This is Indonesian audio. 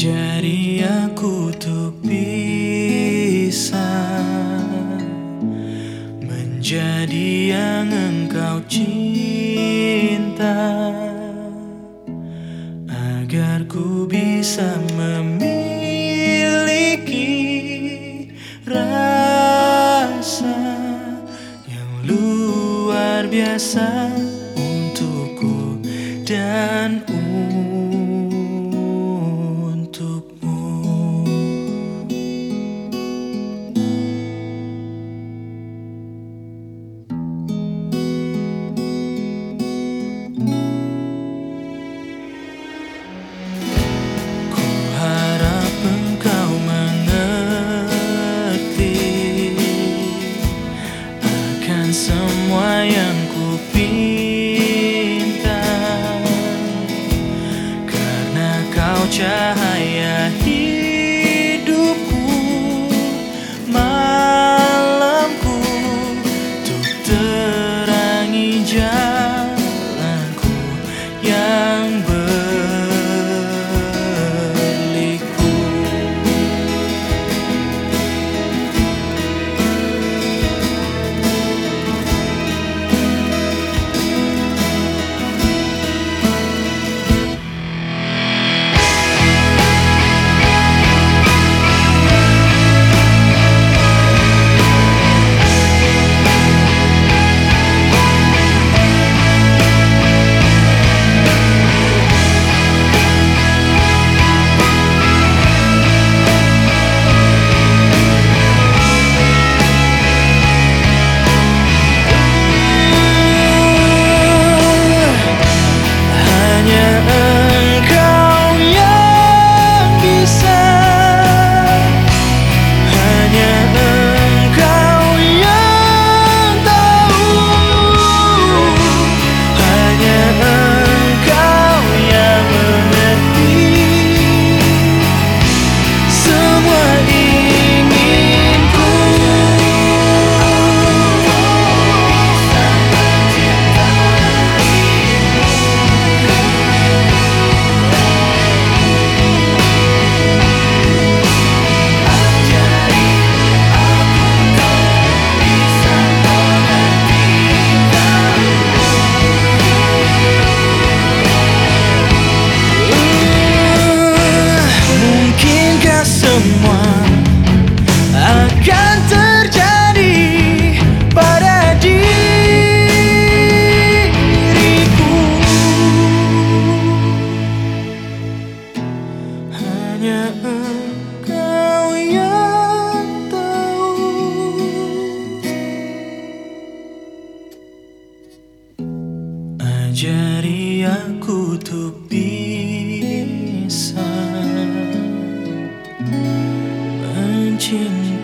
Ajari aku untuk bisa Menjadi yang engkau cinta Agar ku bisa memiliki Rasa yang luar biasa Untukku dan semua Yeah. Ajari aku untuk bisa mencintai